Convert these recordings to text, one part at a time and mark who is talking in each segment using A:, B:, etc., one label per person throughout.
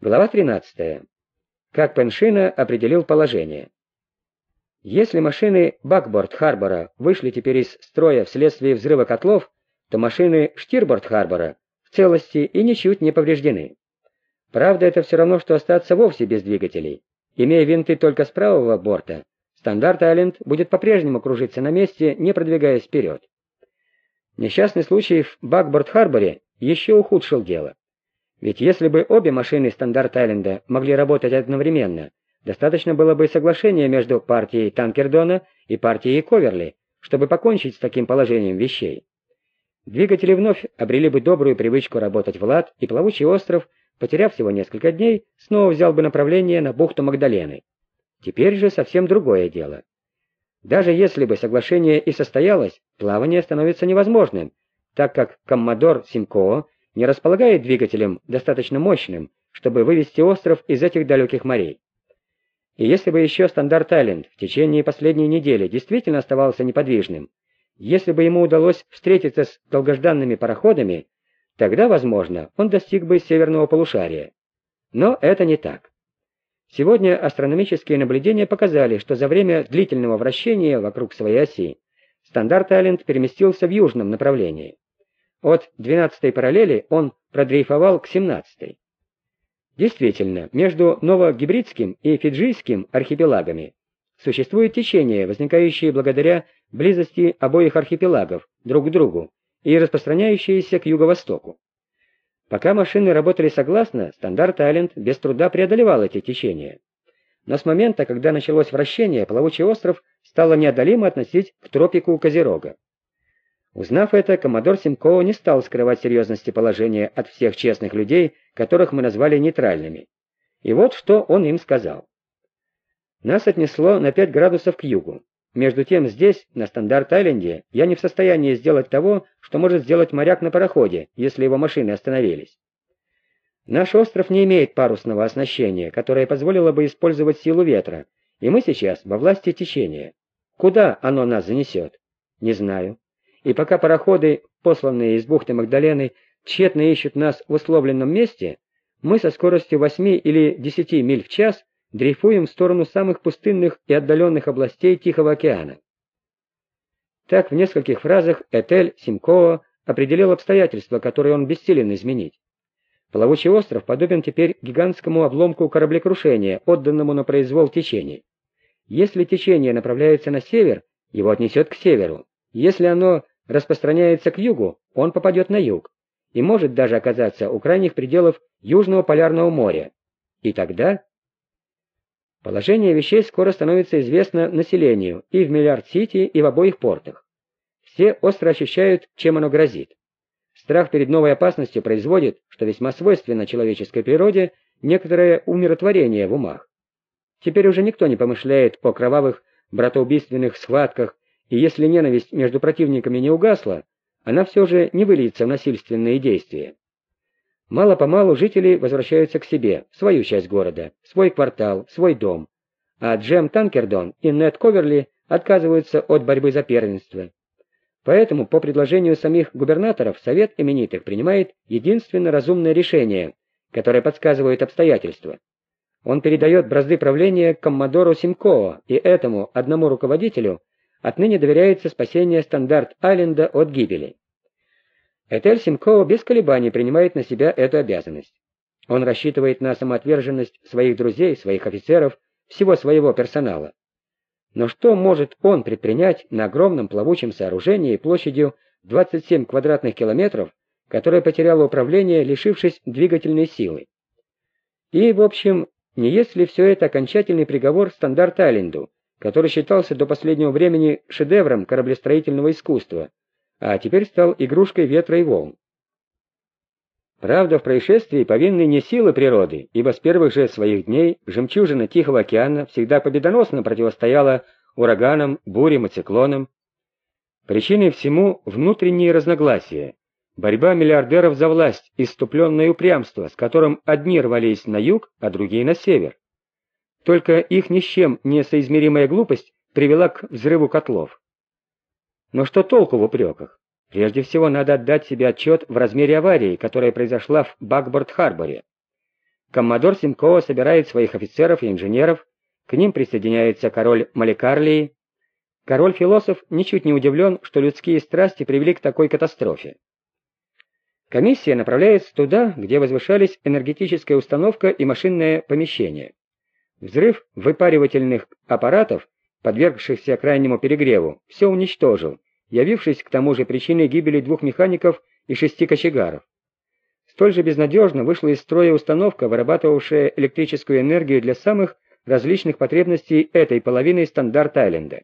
A: Глава 13. Как Пеншина определил положение. Если машины Бакборд-Харбора вышли теперь из строя вследствие взрыва котлов, то машины Штирборд-Харбора в целости и ничуть не повреждены. Правда, это все равно, что остаться вовсе без двигателей. Имея винты только с правого борта, стандарт Айленд будет по-прежнему кружиться на месте, не продвигаясь вперед. Несчастный случай в Бакборд-Харборе еще ухудшил дело. Ведь если бы обе машины Стандарт-Айленда могли работать одновременно, достаточно было бы соглашения между партией Танкердона и партией Коверли, чтобы покончить с таким положением вещей. Двигатели вновь обрели бы добрую привычку работать в лад, и плавучий остров, потеряв всего несколько дней, снова взял бы направление на бухту Магдалены. Теперь же совсем другое дело. Даже если бы соглашение и состоялось, плавание становится невозможным, так как коммодор Симкоо не располагает двигателем достаточно мощным, чтобы вывести остров из этих далеких морей. И если бы еще Стандарт-Айленд в течение последней недели действительно оставался неподвижным, если бы ему удалось встретиться с долгожданными пароходами, тогда, возможно, он достиг бы северного полушария. Но это не так. Сегодня астрономические наблюдения показали, что за время длительного вращения вокруг своей оси Стандарт-Айленд переместился в южном направлении. От 12-й параллели он продрейфовал к 17-й. Действительно, между новогибридским и фиджийским архипелагами существует течение, возникающее благодаря близости обоих архипелагов друг к другу и распространяющееся к юго-востоку. Пока машины работали согласно, стандарт Айленд без труда преодолевал эти течения. Но с момента, когда началось вращение, плавучий остров стало неодолимо относить к тропику Козерога. Узнав это, коммодор Симкова не стал скрывать серьезности положения от всех честных людей, которых мы назвали нейтральными. И вот что он им сказал. Нас отнесло на 5 градусов к югу. Между тем здесь, на Стандарт-Айленде, я не в состоянии сделать того, что может сделать моряк на пароходе, если его машины остановились. Наш остров не имеет парусного оснащения, которое позволило бы использовать силу ветра, и мы сейчас во власти течения. Куда оно нас занесет? Не знаю и пока пароходы, посланные из бухты Магдалены, тщетно ищут нас в условленном месте, мы со скоростью 8 или 10 миль в час дрейфуем в сторону самых пустынных и отдаленных областей Тихого океана. Так в нескольких фразах Этель Симкова определил обстоятельства, которые он бессилен изменить. Плавучий остров подобен теперь гигантскому обломку кораблекрушения, отданному на произвол течения. Если течение направляется на север, его отнесет к северу. Если оно распространяется к югу, он попадет на юг и может даже оказаться у крайних пределов Южного полярного моря. И тогда... Положение вещей скоро становится известно населению и в Миллиард-Сити, и в обоих портах. Все остро ощущают, чем оно грозит. Страх перед новой опасностью производит, что весьма свойственно человеческой природе, некоторое умиротворение в умах. Теперь уже никто не помышляет о кровавых братоубийственных схватках и если ненависть между противниками не угасла, она все же не выльется в насильственные действия. Мало-помалу жители возвращаются к себе, в свою часть города, свой квартал, свой дом, а Джем Танкердон и Нед Коверли отказываются от борьбы за первенство. Поэтому, по предложению самих губернаторов, Совет именитых принимает единственно разумное решение, которое подсказывает обстоятельства. Он передает бразды правления коммодору Симкоо, и этому одному руководителю Отныне доверяется спасение Стандарт-Айленда от гибели. Этель Симкова без колебаний принимает на себя эту обязанность. Он рассчитывает на самоотверженность своих друзей, своих офицеров, всего своего персонала. Но что может он предпринять на огромном плавучем сооружении площадью 27 квадратных километров, которое потеряло управление, лишившись двигательной силы? И, в общем, не есть ли все это окончательный приговор Стандарт-Айленду, который считался до последнего времени шедевром кораблестроительного искусства, а теперь стал игрушкой ветра и волн. Правда, в происшествии повинны не силы природы, ибо с первых же своих дней жемчужина Тихого океана всегда победоносно противостояла ураганам, бурям и циклонам. Причиной всему внутренние разногласия, борьба миллиардеров за власть, иступленное упрямство, с которым одни рвались на юг, а другие на север. Только их ни с чем не соизмеримая глупость привела к взрыву котлов. Но что толку в упреках? Прежде всего надо отдать себе отчет в размере аварии, которая произошла в Бакборд-Харборе. коммодор Симкова собирает своих офицеров и инженеров, к ним присоединяется король Маликарлии. Король-философ ничуть не удивлен, что людские страсти привели к такой катастрофе. Комиссия направляется туда, где возвышались энергетическая установка и машинное помещение. Взрыв выпаривательных аппаратов, подвергшихся крайнему перегреву, все уничтожил, явившись к тому же причиной гибели двух механиков и шести кочегаров. Столь же безнадежно вышла из строя установка, вырабатывавшая электрическую энергию для самых различных потребностей этой половины стандарт-айленда.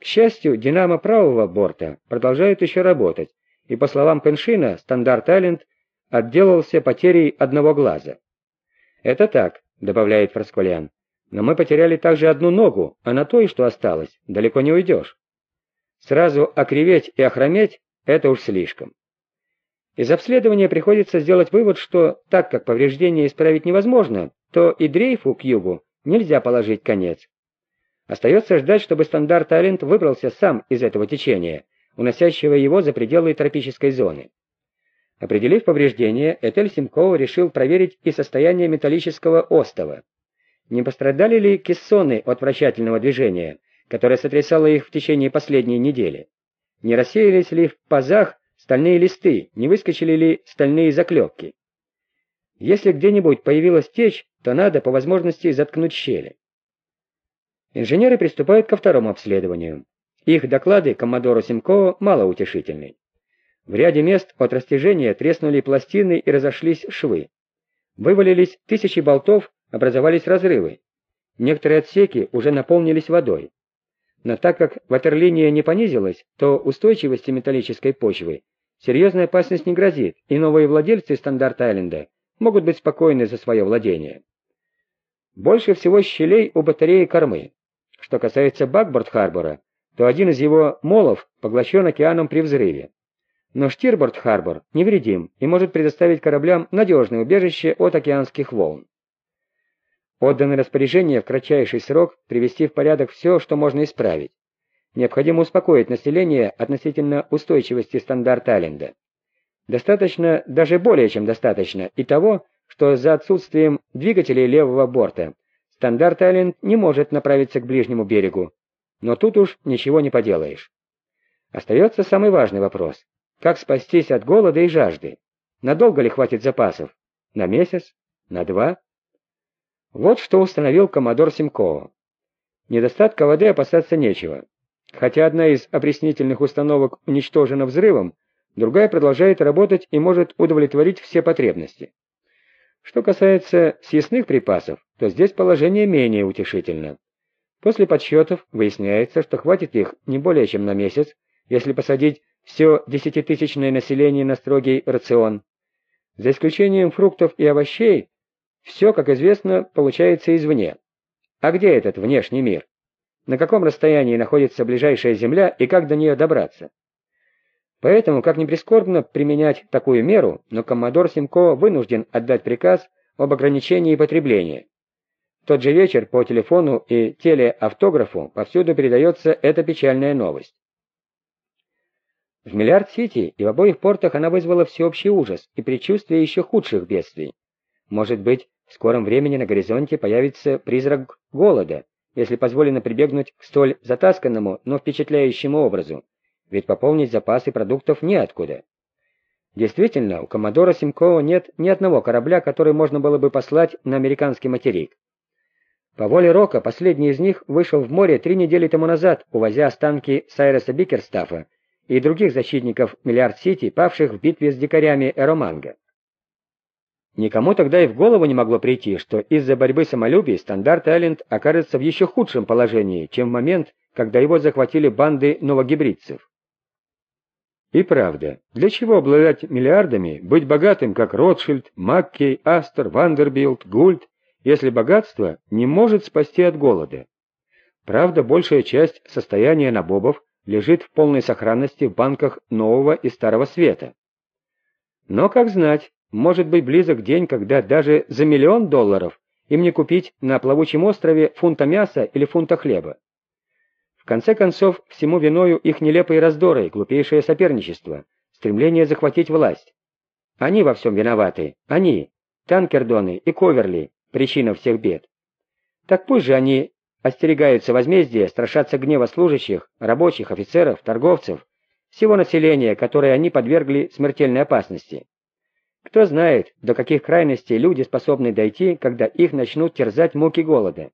A: К счастью, динамо правого борта продолжает еще работать, и, по словам Пеншина, стандарт-айленд отделался потерей одного глаза. «Это так», — добавляет Фрасколян, — «но мы потеряли также одну ногу, а на той, что осталось, далеко не уйдешь. Сразу окриветь и охрометь — это уж слишком». Из обследования приходится сделать вывод, что так как повреждения исправить невозможно, то и дрейфу к югу нельзя положить конец. Остается ждать, чтобы стандарт Айленд выбрался сам из этого течения, уносящего его за пределы тропической зоны. Определив повреждения, Этель Симкова решил проверить и состояние металлического остова. Не пострадали ли кессоны от вращательного движения, которое сотрясало их в течение последней недели? Не рассеялись ли в пазах стальные листы, не выскочили ли стальные заклепки? Если где-нибудь появилась течь, то надо по возможности заткнуть щели. Инженеры приступают ко второму обследованию. Их доклады коммодору Симкова малоутешительны. В ряде мест от растяжения треснули пластины и разошлись швы. Вывалились тысячи болтов, образовались разрывы. Некоторые отсеки уже наполнились водой. Но так как ватерлиния не понизилась, то устойчивости металлической почвы серьезная опасность не грозит, и новые владельцы Стандарт-Айленда могут быть спокойны за свое владение. Больше всего щелей у батареи кормы. Что касается Бакборд-Харбора, то один из его молов поглощен океаном при взрыве. Но Штирборд-Харбор невредим и может предоставить кораблям надежное убежище от океанских волн. Отданы распоряжение в кратчайший срок привести в порядок все, что можно исправить. Необходимо успокоить население относительно устойчивости стандарта Айленда. Достаточно, даже более чем достаточно, и того, что за отсутствием двигателей левого борта стандарт Айленд не может направиться к ближнему берегу. Но тут уж ничего не поделаешь. Остается самый важный вопрос. Как спастись от голода и жажды? Надолго ли хватит запасов? На месяц? На два? Вот что установил коммодор Симкова. Недостатка воды опасаться нечего. Хотя одна из опреснительных установок уничтожена взрывом, другая продолжает работать и может удовлетворить все потребности. Что касается съестных припасов, то здесь положение менее утешительно. После подсчетов выясняется, что хватит их не более чем на месяц, если посадить все десятитысячное население на строгий рацион. За исключением фруктов и овощей, все, как известно, получается извне. А где этот внешний мир? На каком расстоянии находится ближайшая Земля и как до нее добраться? Поэтому, как ни прискорбно применять такую меру, но коммодор Симко вынужден отдать приказ об ограничении потребления. В тот же вечер по телефону и телеавтографу повсюду передается эта печальная новость. В Миллиард-Сити и в обоих портах она вызвала всеобщий ужас и предчувствие еще худших бедствий. Может быть, в скором времени на горизонте появится призрак голода, если позволено прибегнуть к столь затасканному, но впечатляющему образу, ведь пополнить запасы продуктов неоткуда. Действительно, у коммодора Симкова нет ни одного корабля, который можно было бы послать на американский материк. По воле Рока последний из них вышел в море три недели тому назад, увозя останки Сайреса Бикерстафа и других защитников Миллиард-Сити, павших в битве с дикарями Эроманга. Никому тогда и в голову не могло прийти, что из-за борьбы самолюбий Стандарт Айленд окажется в еще худшем положении, чем в момент, когда его захватили банды новогибридцев. И правда, для чего обладать миллиардами, быть богатым, как Ротшильд, Маккей, Астер, Вандербилд, Гульд, если богатство не может спасти от голода? Правда, большая часть состояния набобов лежит в полной сохранности в банках Нового и Старого Света. Но, как знать, может быть близок день, когда даже за миллион долларов им не купить на плавучем острове фунта мяса или фунта хлеба. В конце концов, всему виною их нелепые раздоры, глупейшее соперничество, стремление захватить власть. Они во всем виноваты, они, Танкердоны и Коверли – причина всех бед. Так пусть же они остерегаются возмездия, страшатся гнева служащих, рабочих, офицеров, торговцев, всего населения, которое они подвергли смертельной опасности. Кто знает, до каких крайностей люди способны дойти, когда их начнут терзать муки голода.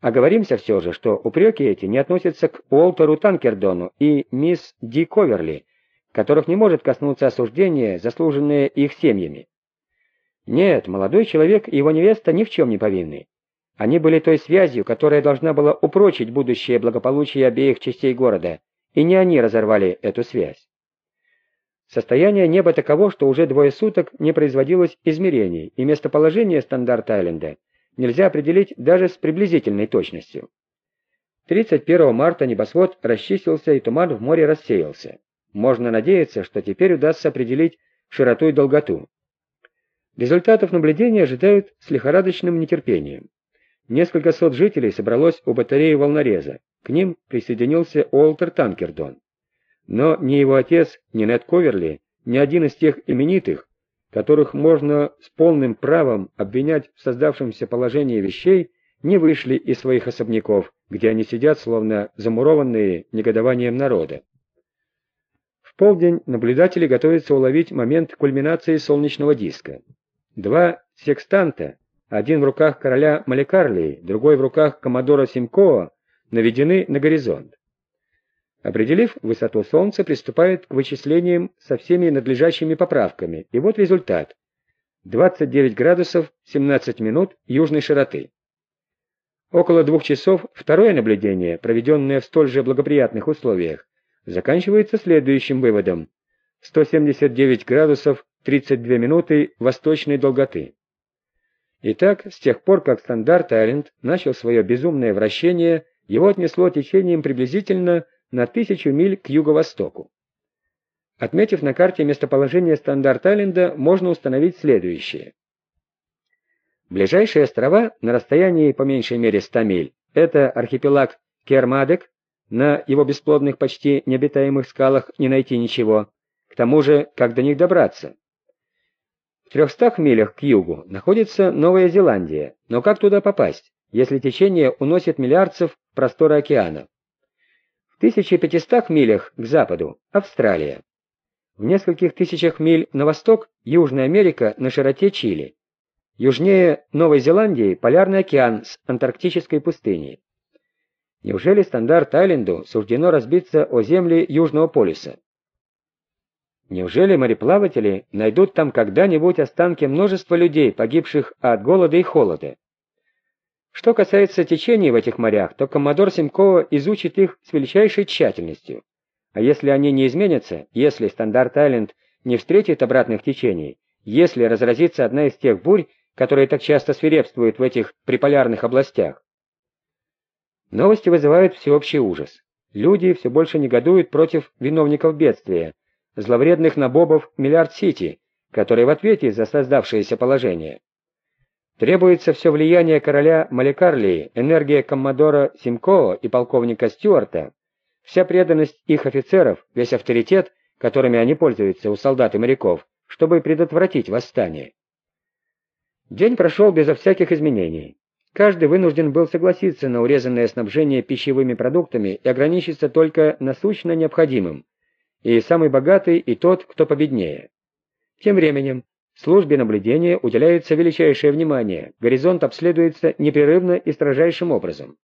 A: Оговоримся все же, что упреки эти не относятся к Уолтеру Танкердону и мисс Ди Коверли, которых не может коснуться осуждения, заслуженное их семьями. Нет, молодой человек и его невеста ни в чем не повинны. Они были той связью, которая должна была упрочить будущее благополучие обеих частей города, и не они разорвали эту связь. Состояние неба таково, что уже двое суток не производилось измерений, и местоположение Стандарт-Айленда нельзя определить даже с приблизительной точностью. 31 марта небосвод расчистился и туман в море рассеялся. Можно надеяться, что теперь удастся определить широту и долготу. Результатов наблюдения ожидают с лихорадочным нетерпением. Несколько сот жителей собралось у батареи волнореза. К ним присоединился Уолтер Танкердон. Но ни его отец, ни Нед Коверли, ни один из тех именитых, которых можно с полным правом обвинять в создавшемся положении вещей, не вышли из своих особняков, где они сидят, словно замурованные негодованием народа. В полдень наблюдатели готовятся уловить момент кульминации солнечного диска. Два секстанта, один в руках короля Маликарлии, другой в руках коммодора Симкоа, наведены на горизонт. Определив высоту Солнца, приступает к вычислениям со всеми надлежащими поправками, и вот результат. 29 градусов 17 минут южной широты. Около двух часов второе наблюдение, проведенное в столь же благоприятных условиях, заканчивается следующим выводом. 179 градусов 32 минуты восточной долготы. Итак, с тех пор, как стандарт Айленд начал свое безумное вращение, его отнесло течением приблизительно на тысячу миль к юго-востоку. Отметив на карте местоположение Стандарт-Айленда, можно установить следующее. Ближайшие острова на расстоянии по меньшей мере 100 миль – это архипелаг Кермадек, на его бесплодных почти необитаемых скалах не найти ничего. К тому же, как до них добраться? В 300 милях к югу находится Новая Зеландия, но как туда попасть, если течение уносит миллиардцев в просторы океана? 1500 милях к западу – Австралия. В нескольких тысячах миль на восток – Южная Америка на широте Чили. Южнее Новой Зеландии – Полярный океан с антарктической пустыней. Неужели Стандарт-Айленду суждено разбиться о земли Южного полюса? Неужели мореплаватели найдут там когда-нибудь останки множества людей, погибших от голода и холода? Что касается течений в этих морях, то коммодор Симкова изучит их с величайшей тщательностью. А если они не изменятся, если Стандарт-Айленд не встретит обратных течений, если разразится одна из тех бурь, которые так часто свирепствуют в этих приполярных областях. Новости вызывают всеобщий ужас. Люди все больше негодуют против виновников бедствия, зловредных набобов Миллиард-Сити, которые в ответе за создавшееся положение. Требуется все влияние короля Маликарлии, энергия коммодора Симкоо и полковника Стюарта, вся преданность их офицеров, весь авторитет, которыми они пользуются у солдат и моряков, чтобы предотвратить восстание. День прошел безо всяких изменений. Каждый вынужден был согласиться на урезанное снабжение пищевыми продуктами и ограничиться только насущно необходимым, и самый богатый, и тот, кто победнее. Тем временем Службе наблюдения уделяется величайшее внимание, горизонт обследуется непрерывно и строжайшим образом.